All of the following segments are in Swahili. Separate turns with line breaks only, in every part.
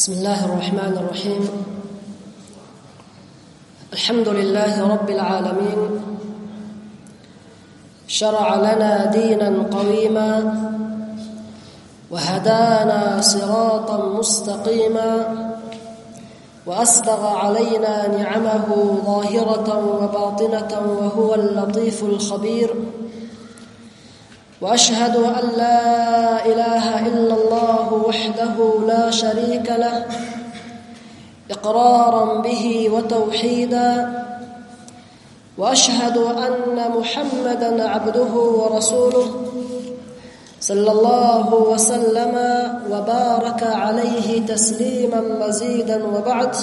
بسم الله الرحمن الرحيم. الحمد لله رب العالمين. شرع لنا دينا قويما وهدانا صراطا مستقيما واسبغ علينا نعمه ظاهرة وباطنة وهو اللطيف الخبير. وأشهد أن لا إله إلا الله وحده لا شريك له إقرارا به وتوحيدا وأشهد أن محمدا عبده ورسوله صلى الله وسلم وبارك عليه تسليما مزيدا وبعد.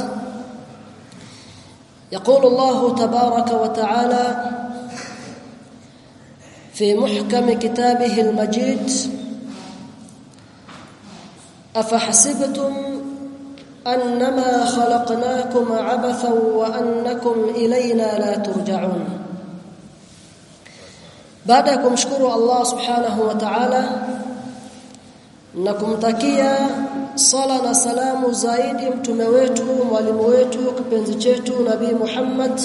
يقول الله تبارك وتعالى في محكم كتابه المجيد. أفحسبتم أنما خلقناكم عبثا وأنكم إلينا لا ترجعون. بعدكم ان الله سبحانه وتعالى. انكم تكيا. صلاه سلام زائد متمه wetu mwalimu wetu kipenzi chetu nabii Muhammad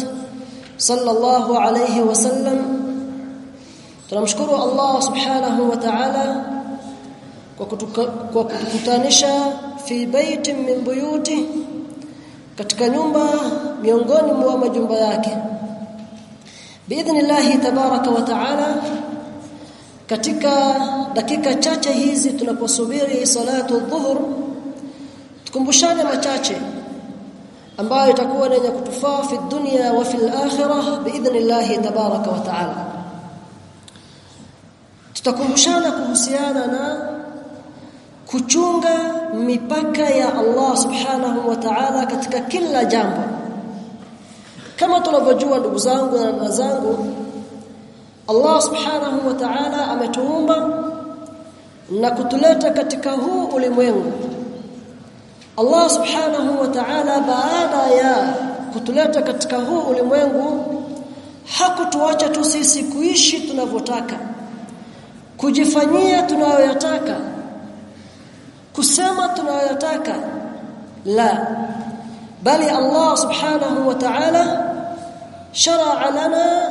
sallallahu alayhi tunamshukuru Allah subhanahu wa ta'ala kwa kutukutanisha fi baitin min buyuti katika nyumba miongoni mwa majumba yake. Biidhnillah tabaraka wa taala katika dakika chache hizi tunaposubiri salatu dhuhur tukumbushane machache ambayo itakuwa yenye kutufaa fi dunya wa fil akhirah biidhnillah tabaraka wa taala tutakumbushana kuhusiana na kuchunga mipaka ya Allah subhanahu wa ta'ala katika kila jambo. Kama tunavyojua ndugu zangu na dada zangu Allah subhanahu wa ta'ala ametuumba na kutuleta katika huu ulimwengu. Allah subhanahu wa ta'ala baada ya kutuleta katika huu ulimwengu hakutuacha tu sisi kuishi tunavyotaka kujifanyia tunayoyataka. Kusema tunayoyataka. La. Bali Allah subhanahu wa ta'ala sharaa lana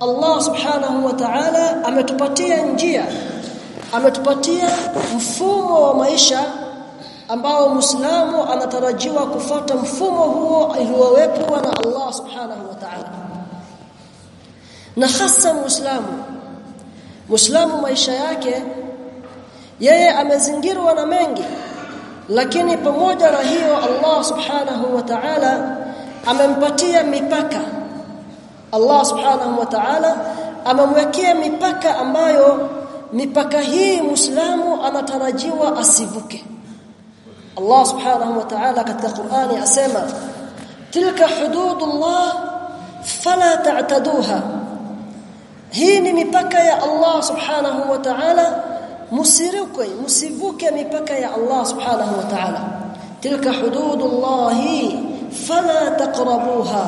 Allah subhanahu wa ta'ala ametupatia njia. Ametupatia mfumo wa maisha ambao Muislamu anatarajiwa kufata mfumo huo uliowekwa na Allah subhanahu wa ta'ala. Na hasa Muislamu Muislamu maisha yake yeye amezingirwa na mengi lakini pamoja na hiyo Allah subhanahu wa ta'ala amempatia mipaka. Allah subhanahu wa ta'ala amemwekea mipaka ambayo mipaka hii Muislamu anatarajiwa asivuke. Allah subhanahu wa ta'ala katika Qur'ani asema tilka hududullah fala ta'taduha hii ni mipaka ya Allah subhanahu wa ta'ala. Musiruke musivuke mipaka ya Allah subhanahu wa ta'ala. Tilka hududullahi fala taqrabuha.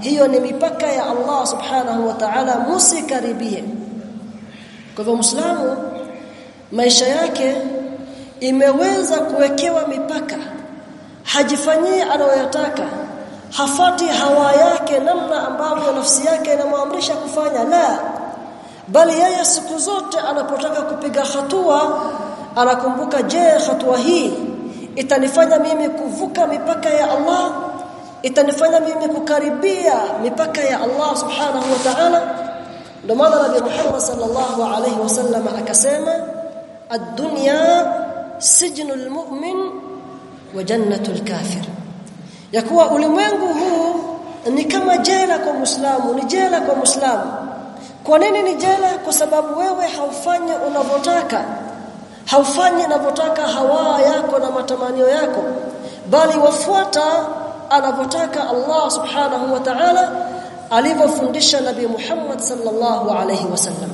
Hiyo ni mipaka ya Allah subhanahu wa ta'ala. Musikaribie kwa hivyo muislamu maisha yake imeweza kuwekewa mipaka. Hajifanyii anayoyataka. Hafati hawa yake namna ambavyo nafsi yake inamwamrisha kufanya. La bali yeye siku zote anapotaka kupiga hatua anakumbuka je hatua hii itanifanya mimi kuvuka mipaka ya Allah? Itanifanya mimi kukaribia mipaka ya Allah subhanahu wa ta'ala? Ndio maana Nabii Muhammad sallallahu alayhi wasallam akasema ad-dunya sijnul mu'min wa jannatul kafir. Ya kuwa ulimwengu huu ni kama jela kwa Muislamu ni jela kwa Muislamu kwa nini ni jela? Kwa sababu wewe haufanyi unavyotaka. Haufanyi unavyotaka hawa yako na matamanio yako. Bali wafuata anavyotaka Allah subhanahu wa ta'ala alivyofundisha nabii Muhammad sallallahu alayhi wasallam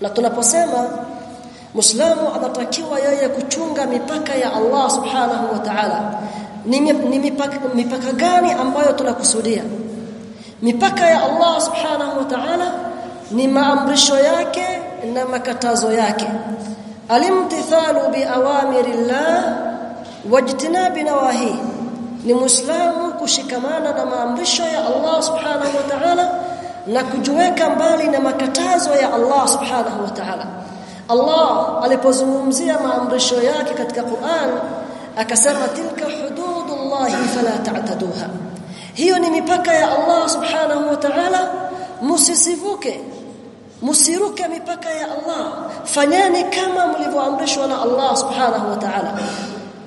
na tunaposema Muislamu anatakiwa yeye kuchunga mipaka ya Allah subhanahu wa ta'ala. Ni, mipaka, mipaka gani ambayo tunakusudia mipaka ya Allah subhanahu wa ta'ala ni maamrisho yake na makatazo yake alimtithalu biawamirillah wajtinabi nawahi ni muislamu kushikamana na maamrisho ya Allah subhanahu wa ta'ala na kujiweka mbali na makatazo ya Allah subhanahu wa ta'ala Allah alipozungumzia maamrisho yake katika Qur'an akasema tilka hududullahi fala ta'taduha hiyo ni mipaka ya Allah subhanahu wa ta'ala. Musisivuke musiruke mipaka ya Allah. Fanyeni kama mlivyoamrishwa na Allah subhanahu wa ta'ala.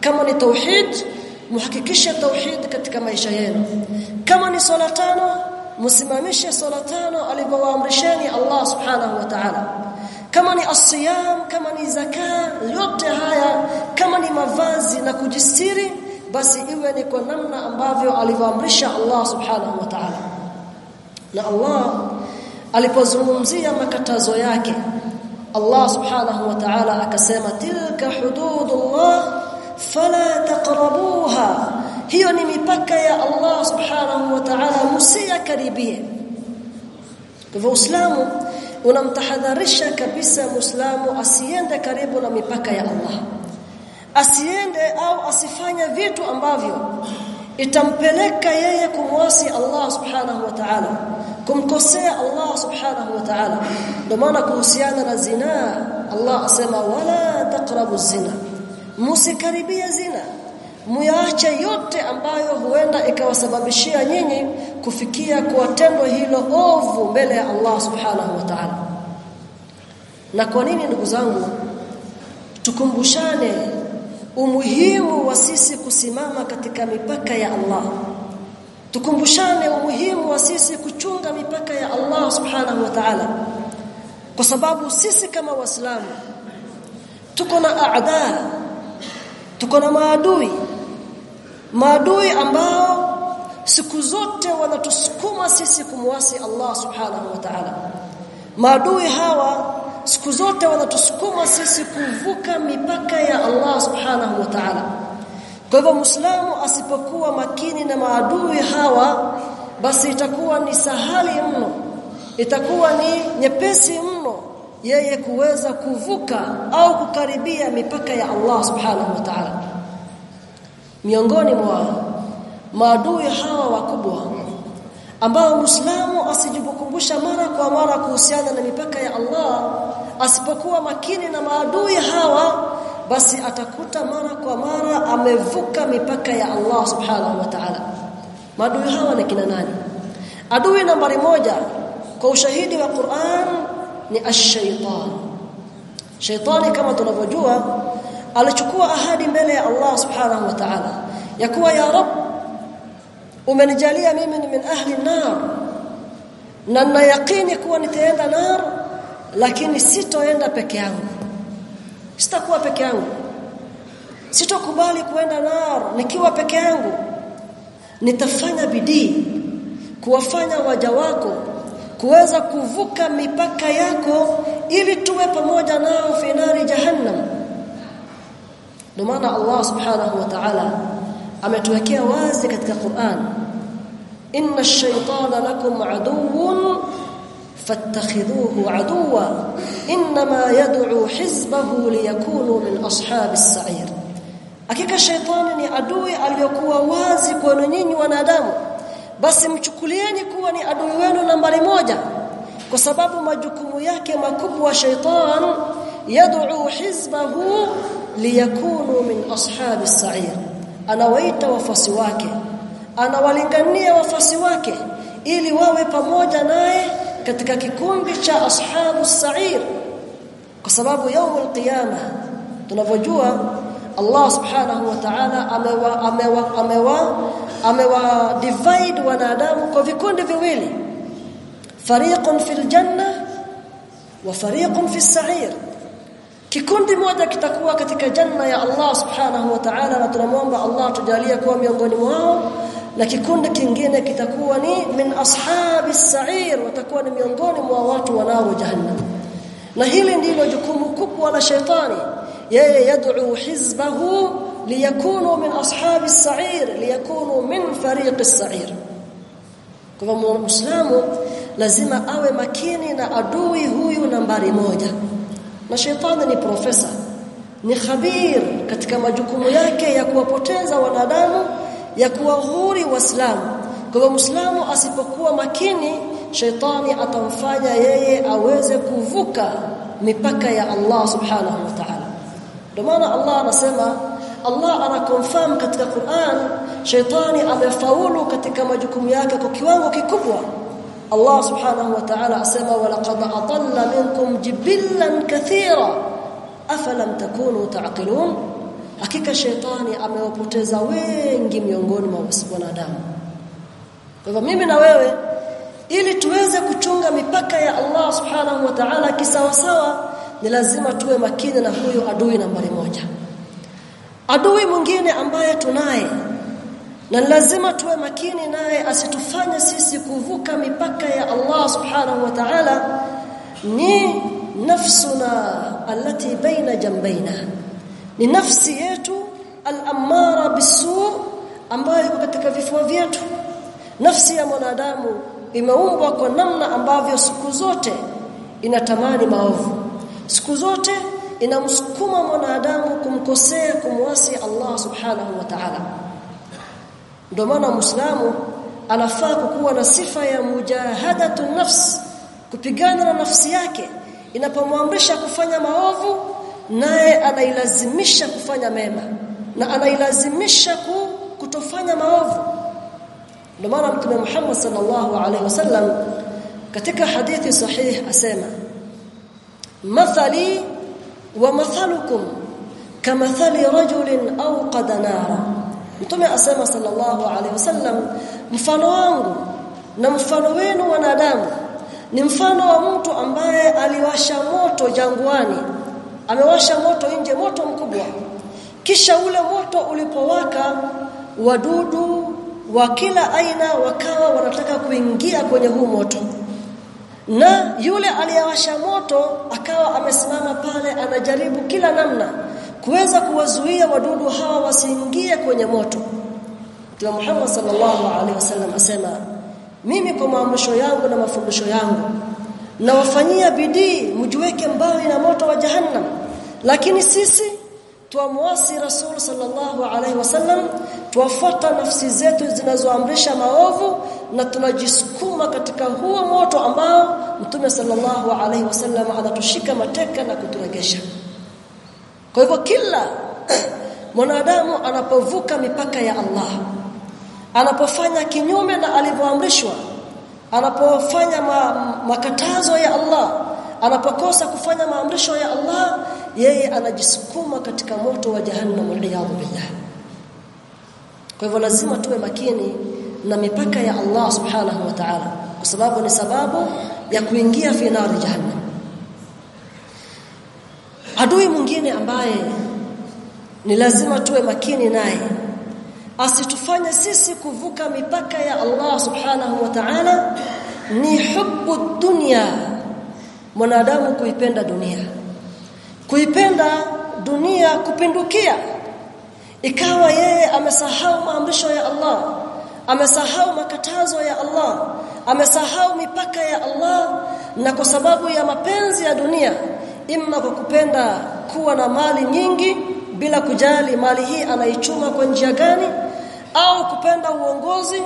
Kama ni tauhid muhakikishe tauhid katika maisha yenu. Kama ni swala tano msimamishe swala tano alivyowaamrisheni Allah subhanahu wa ta'ala. Kama ni asiyam kama ni zakaa yote haya. Kama ni mavazi na kujistiri basi iwe ni kwa namna ambavyo alivyoamrisha Allah subhanahu wa ta'ala. Na Allah alipozungumzia makatazo yake Allah subhanahu wa ta'ala akasema tilka hududullah fala taqrabuha. Hiyo ni mipaka ya Allah subhanahu wa ta'ala msiyakaribie. Kwa Uislamu unamtahadharisha kabisa Muislamu asiende karibu na mipaka ya Allah asiende au asifanye vitu ambavyo itampeleka yeye kumwasi Allah subhanahu wa ta'ala kumkosea Allah subhanahu wa ta'ala. Ndio maana kuhusiana na zina Allah asema wala taqrabu zina. Musikaribia zina. Muyaache yote ambayo huenda ikawasababishia nyinyi kufikia kwa tendo hilo ovu mbele ya Allah subhanahu wa ta'ala. Na kwa nini ndugu zangu tukumbushane umuhimu wa sisi kusimama katika mipaka ya Allah. Tukumbushane umuhimu wa sisi kuchunga mipaka ya Allah subhanahu wa ta'ala. Kwa sababu sisi kama waislamu tuko na aada tuko na maadui. Maadui ambao siku zote wanatusukuma sisi kumwasi Allah subhanahu wa ta'ala. Maadui hawa siku zote wanatusukuma sisi kuvuka mipaka ya Allah subhanahu wa ta'ala. Kwa hivyo muislamu asipokuwa makini na maadui hawa basi itakuwa ni sahali mno. Itakuwa ni nyepesi mno yeye kuweza kuvuka au kukaribia mipaka ya Allah subhanahu wa ta'ala. Miongoni mwa maadui hawa wakubwa ambao muislamu asijibukumbusha mara kwa mara kuhusiana na mipaka ya Allah asipokuwa makini na maadui hawa basi atakuta mara kwa mara amevuka mipaka ya Allah subhanahu wa ta'ala. Maadui hawa ni kina nani? Adui nambari moja kwa ushahidi wa Qur'an ni ash-shaytan. Shaytani kama tunavyojua alichukua ahadi mbele ya Allah subhanahu wa ta'ala ya kuwa ya rab umenijalia mimi ni min ahli nar na na yaqini kuwa nitaenda nar lakini sitoenda peke yangu. Sitakuwa peke yangu. Sitokubali kuenda naro nikiwa peke yangu. Nitafanya bidii kuwafanya waja wako kuweza kuvuka mipaka yako ili tuwe pamoja nao finari jahannam. Ndio maana Allah subhanahu wa ta'ala ametuwekea wazi katika Qur'an. Inna ash-shaytana lakum aduwwun fattakhidhuhu aduwa inma yad'u hizbahu liyakunu min ashabis sa'ir hakika shaitani ni adui aliyokuwa wazi kwenu nyinyi wanadamu. Basi mchukulieni kuwa ni adui wenu nambari moja. Kwa sababu majukumu yake makubwa shaytan yad'u hizbahu liyakunu min ashabi sa'ir anawaita wafasi wake. Anawalingania wafasi wake ili wawe pamoja naye katika kikundi cha ashabu sa'ir kwa sababu يوم القيامه tunavyojua Allah subhanahu wa ta'ala amewa amewa amewa amewa divide wanadamu kwa vikundi viwili. Fariqun fil janna wa fariqun fis sa'ir. Kikundi moja kitakuwa katika janna ya Allah subhanahu wa ta'ala na tunamwomba Allah tujalie kuwa miongoni mwao na kikundi kingine kitakuwa ni min ashabi sa'ir watakuwa ni miongoni mwa watu wanao jahannam. Na hili ndilo jukumu kubwa la shetani yeye yad'u hizbahu liyakunu min ashabi sa'ir liyakunu min fariq as-sa'ir kwa muislamu lazima awe makini na adui huyu nambari moja. Na shetani ni profesa ni khabir katika majukumu yake ya kuwapoteza wanadamu ya kuwahuri waislamu kwa hivyo muislamu asipokuwa makini shaitani atamfanya yeye aweze kuvuka mipaka ya Allah subhanahu wa ta'ala ndio maana Allah anasema Allah ana confirm katika Qur'an shaitani amefaulu katika majukumu yake kwa kiwango kikubwa Allah subhanahu wa ta'ala asema walaqad adalla minkum jibillan kathira afalam takunu ta'qilun hakika shetani amewapoteza wengi miongoni mwa wanadamu. Kwa hivyo mimi na wewe ili tuweze kuchunga mipaka ya Allah subhanahu wa ta'ala kisawasawa ni lazima tuwe makini na huyo adui nambari moja. Adui mwingine ambaye tunaye na lazima tuwe makini naye asitufanye sisi kuvuka mipaka ya Allah subhanahu wa ta'ala ni nafsuna allati baina jambaina ni nafsi yetu al-amara bisu ambayo iko katika vifua vyetu. Nafsi ya mwanadamu imeumbwa kwa namna ambavyo siku zote inatamani maovu. Siku zote inamsukuma mwanadamu kumkosea kumwasi Allah subhanahu wa ta'ala. Ndio maana muislamu anafaa kuwa na sifa ya mujahadatu nafs kupigana na nafsi yake. Inapomwamrisha kufanya maovu naye anailazimisha kufanya mema na anailazimisha kutofanya maovu. Ndio maana mtume Muhammad sallallahu alaihi wasallam katika hadithi sahih asema mathali wa mathalukum kamathali rajulin awqada nara mtume asema sallallahu alaihi wasallam mfano wangu na mfano wenu wanadamu ni mfano wa mtu ambaye aliwasha moto jangwani amewasha moto nje moto mkubwa. Kisha ule moto ulipowaka wadudu wa kila aina wakawa wanataka kuingia kwenye huu moto. Na yule aliyewasha moto akawa amesimama pale anajaribu kila namna kuweza kuwazuia wadudu hawa wasiingie kwenye moto. Mtume Muhammad sallallahu alaihi wasallam asema mimi kwa maamrisho yangu na mafundisho yangu nawafanyia bidii mjiweke mbali na moto wa jahannam lakini sisi tuamwasi rasul sallallahu alaihi wasallam tuwafuata nafsi zetu zinazoamrisha maovu na tunajisukuma katika huo moto ambao mtume sallallahu alaihi wasallam anatushika mateka na kuturegesha. Kwa hivyo kila mwanadamu anapovuka mipaka ya Allah anapofanya kinyume na alivyoamrishwa anapofanya ma, makatazo ya Allah anapokosa kufanya maamrisho ya Allah yeye anajisukuma katika moto wa jahannam waliyadhu billah. Kwa hivyo lazima tuwe makini na mipaka ya Allah subhanahu wa ta'ala kwa sababu ni sababu ya kuingia fi nari jahannam. Adui mwingine ambaye ni lazima tuwe makini naye asitufanye sisi kuvuka mipaka ya Allah subhanahu wa ta'ala ni hubu dunya mwanadamu kuipenda dunia. Kuipenda dunia kupindukia. Ikawa yeye amesahau maamrisho ya Allah amesahau makatazo ya Allah amesahau mipaka ya Allah na kwa sababu ya mapenzi ya dunia imma kwa kupenda kuwa na mali nyingi bila kujali mali hii anaichuma kwa njia gani au kupenda uongozi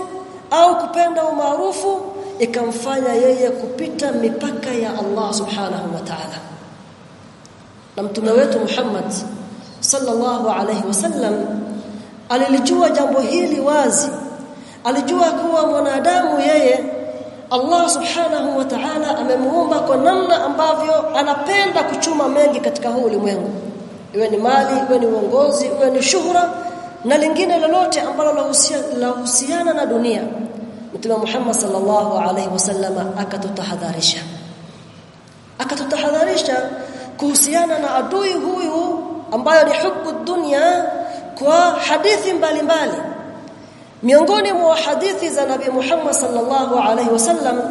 au kupenda umaarufu ikamfanya yeye kupita mipaka ya Allah subhanahu wa ta'ala. Na mtume wetu Muhammad sallallahu alayhi wasallam alilijua jambo hili wazi. Alijua kuwa mwanadamu yeye Allah subhanahu wa ta'ala amemuumba kwa namna ambavyo anapenda kuchuma mengi katika huu ulimwengu. Iwe ni mali iwe ni uongozi iwe ni shuhura na lingine lolote ambalo lahusiana na dunia Mtume Muhammad sallallahu alaihi wasallam akatutahadharisha akatutahadharisha kuhusiana na adui huyu ambayo ni hubu dunia kwa hadithi mbalimbali mbali. miongoni mwa hadithi za Nabii Muhammad sallallahu alaihi wasallam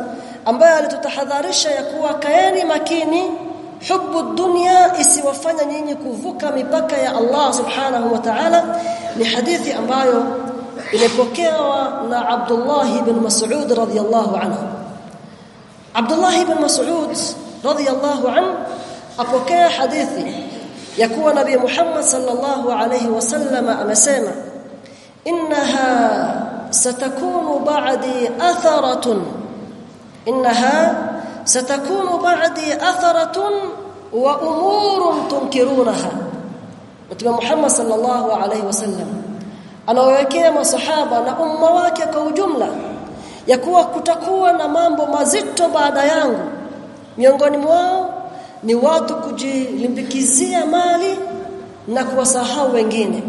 ambayo alitutahadharisha ya kuwa kaeni makini hubu dunia isiwafanya nyinyi kuvuka mipaka ya Allah subhanahu wa ta'ala ni hadithi ambayo imepokewa na Abdullah ibn Mas'ud radhiyallahu anhu Abdullah ibn Mas'ud radhiyallahu anhu apokea hadithi ya kuwa nabii Muhammad sallallahu alayhi wasallam amesema innaha satakunu ba'di atharatun innaha satakunu ba'di atharatun wa umurun tunkirunaha Mtume Muhammad sallallahu alayhi wasallam anawekea masahaba na umma wake kwa ujumla ya kuwa kutakuwa na mambo mazito baada yangu. Miongoni mwao ni watu kujilimbikizia mali na kuwasahau wengine.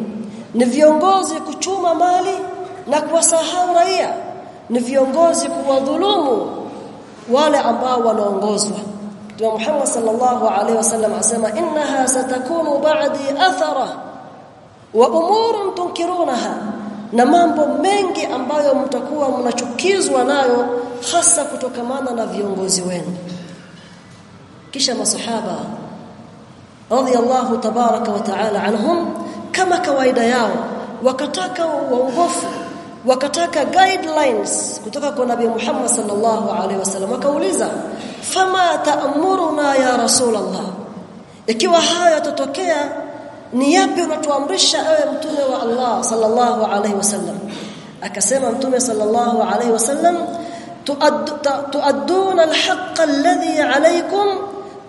Ni viongozi kuchuma mali na kuwasahau raia. Ni viongozi kuwadhulumu wale ambao wanaongozwa. Muhammad sallallahu alaihi wasallam asema innaha satakunu ba'di athara wa umurun tunkirunaha na mambo mengi ambayo mtakuwa mnachukizwa nayo hasa kutokamana na viongozi wenu. Kisha masahaba radiyallahu tabaraka wa taala anhum kama kawaida yao wakataka waongofu wakataka guidelines kutoka kwa nabii Muhammad sallallahu alaihi wasallam wakauliza fama ta'muruna ya rasulullah ikiwa haya yatatokea ni yapi unatuamrisha ewe mtume wa Allah sallallahu alaihi wasallam akasema mtume sallallahu alaihi wasallam tuadduna alhaq alladhi alaykum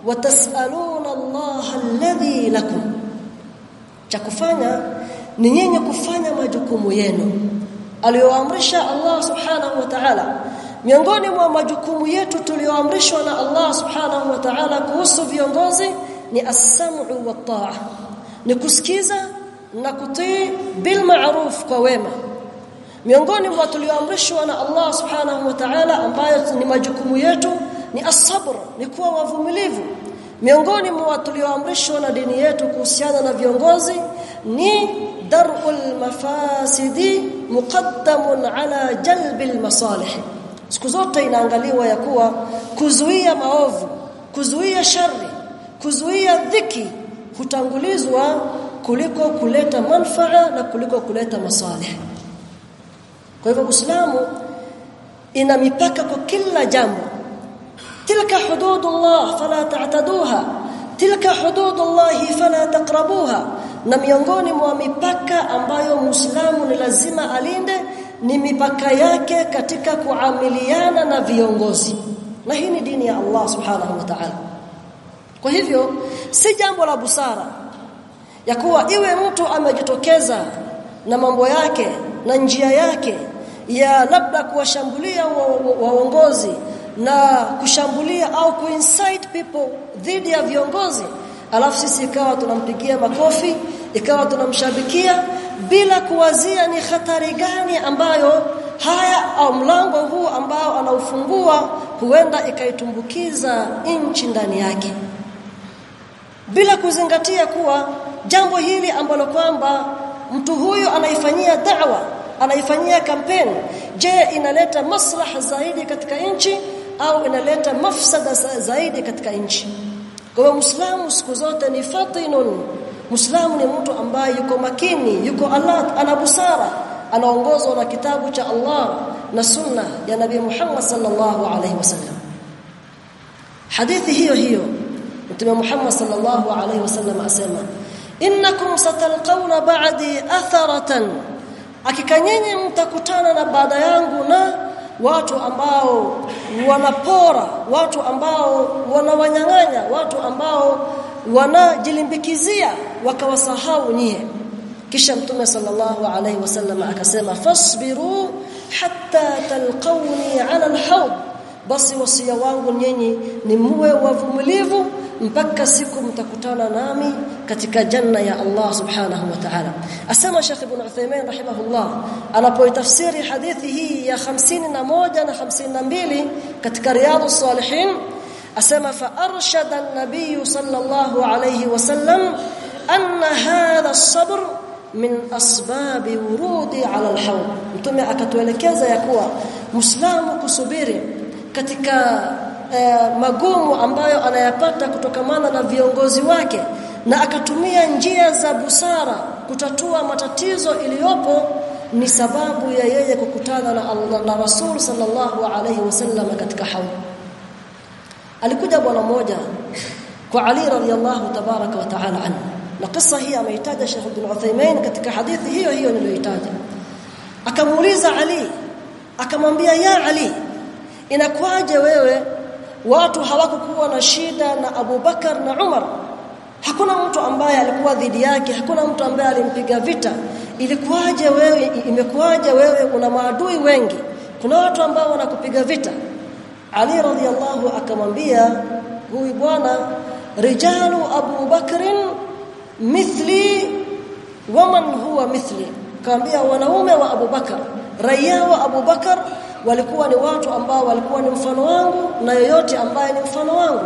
wa tas'aluna Allah alladhi lakum. Cha kufanya ni nyinyi kufanya majukumu yenu. Aliyoamrisha Allah subhanahu wa ta'ala. Miongoni mwa majukumu yetu tulioamrishwa na Allah subhanahu wa ta'ala kuhusu viongozi ni as-sam'u wa ta'a ni kusikiza na kutii bil ma'ruf kwa wema. Miongoni mwa tulioamrishwa na Allah subhanahu wa ta'ala ambayo ni majukumu yetu ni as-sabr ni kuwa wavumilivu. Miongoni mwa tulioamrishwa na dini yetu kuhusiana na viongozi ni dar'ul mafasidi muqaddamun ala jalbil masalih. Siku zote inaangaliwa ya kuwa kuzuia maovu kuzuia shari kuzuia dhiki hutangulizwa kuliko kuleta manfaa na kuliko kuleta masalih. Kwa hivyo Uislamu ina mipaka kwa kila jambo. Tilka hududullah fala ta'taduha tilka hududullah fala taqrabuha. Na miongoni mwa mipaka ambayo Muislamu ni lazima alinde ni mipaka yake katika kuamiliana na viongozi. Na hii ni dini ya Allah subhanahu wa ta'ala kwa hivyo si jambo la busara ya kuwa iwe mtu amejitokeza na mambo yake na njia yake ya labda kuwashambulia waongozi wa, wa na kushambulia au kuincite people dhidi ya viongozi alafu sisi ikawa tunampigia makofi ikawa tunamshabikia bila kuwazia ni hatari gani ambayo haya au mlango huu ambao anaufungua huenda ikaitumbukiza nchi ndani yake bila kuzingatia kuwa jambo hili ambalo kwamba mtu huyu anaifanyia da'wa anaifanyia kampeni je inaleta maslaha zaidi katika nchi au inaleta mafsada zaidi katika nchi? Kwa hiyo muislamu siku zote ni fatinun. Muislamu ni mtu ambaye yuko makini yuko alert ana busara anaongozwa na kitabu cha Allah na sunna ya nabii Muhammad sallallahu alaihi wasallam. Hadithi hiyo hiyo Mtume Muhammad sallallahu alaihi wasallam asema innakum satalqawna ba'di atharatan. Hakika nyinyi mtakutana na baada yangu na watu ambao wanapora watu ambao wanawanyang'anya watu ambao wanajilimbikizia wakawasahau nyie. Kisha mtume sallallahu alaihi wasallam akasema fasbiru hatta talqawni ala alhawd basi wasia wangu nyinyi ni muwe wavumilivu mpaka siku mtakutana nami katika janna ya Allah subhanahu wa ta'ala. Asema Sheikh Ibn Uthaymeen rahimahullah anapoitafsiri hadithi hii ya 51 na 52 katika riyadhus salihin asema fa arshada an-nabiy sallallahu alayhi wasallam anna hadha as-sabr min asbab wurudi ala al-hawd mtume akatuelekeza ya kuwa kusubiri katika eh, magumu ambayo anayapata kutokamana na viongozi wake na akatumia njia za busara kutatua matatizo iliyopo ni sababu ya yeye kukutana na Allah na Rasul sallallahu alayhi wasallam katika hawa. Alikuja bwana mmoja kwa Ali radhiyallahu tabaraka wa taala anhu na kisa hii ameitaja Sheikh Ibn Uthaymeen katika hadithi hiyo hiyo niliyoitaja. Akamuuliza Ali akamwambia ya Ali inakuwaje wewe? Watu hawakukuwa na shida na Abu Bakar na Umar. Hakuna mtu ambaye alikuwa dhidi yake hakuna mtu ambaye alimpiga vita. Ilikuwaje wewe imekuwaje wewe una maadui wengi? Kuna watu ambao wanakupiga vita. Ali radhiallahu akamwambia huyu bwana rijalu Abu Bakrin mithli waman huwa mithli. Kaambia wanaume wa Abu Bakar raia wa Abu Bakar walikuwa ni watu ambao walikuwa ni mfano wangu na yoyote ambaye ni mfano wangu.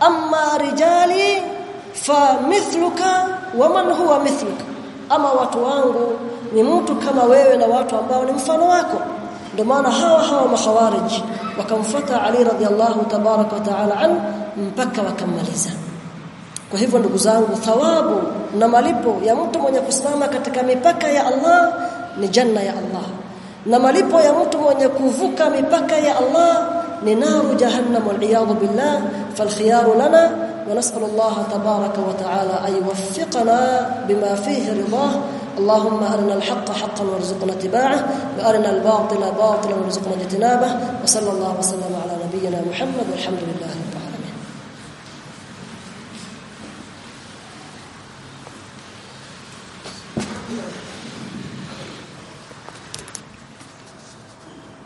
Amma rijali fa mithluka wa man huwa mithluka. Ama watu wangu ni mtu kama wewe na watu ambao ni mfano wako. Ndio maana hawa hawa mahawarij wakamfuata Ali radhiallahu tabaraka wa taala an mpaka wakamaliza. Kwa hivyo ndugu zangu thawabu na malipo ya mtu mwenye kusimama katika mipaka ya Allah ni janna ya Allah na malipo ya mtu mwenye kuvuka mipaka ya Allah ni naru jahannam wal billah fal khiyaru lana ونسأل الله تبارك وتعالى أن يوفقنا بما فيه رضاه اللهم أرنا الحق حقا وارزقنا اتباعه وأرنا الباطل باطلا وارزقنا اجتنابه وصلى الله وسلم على نبينا محمد والحمد لله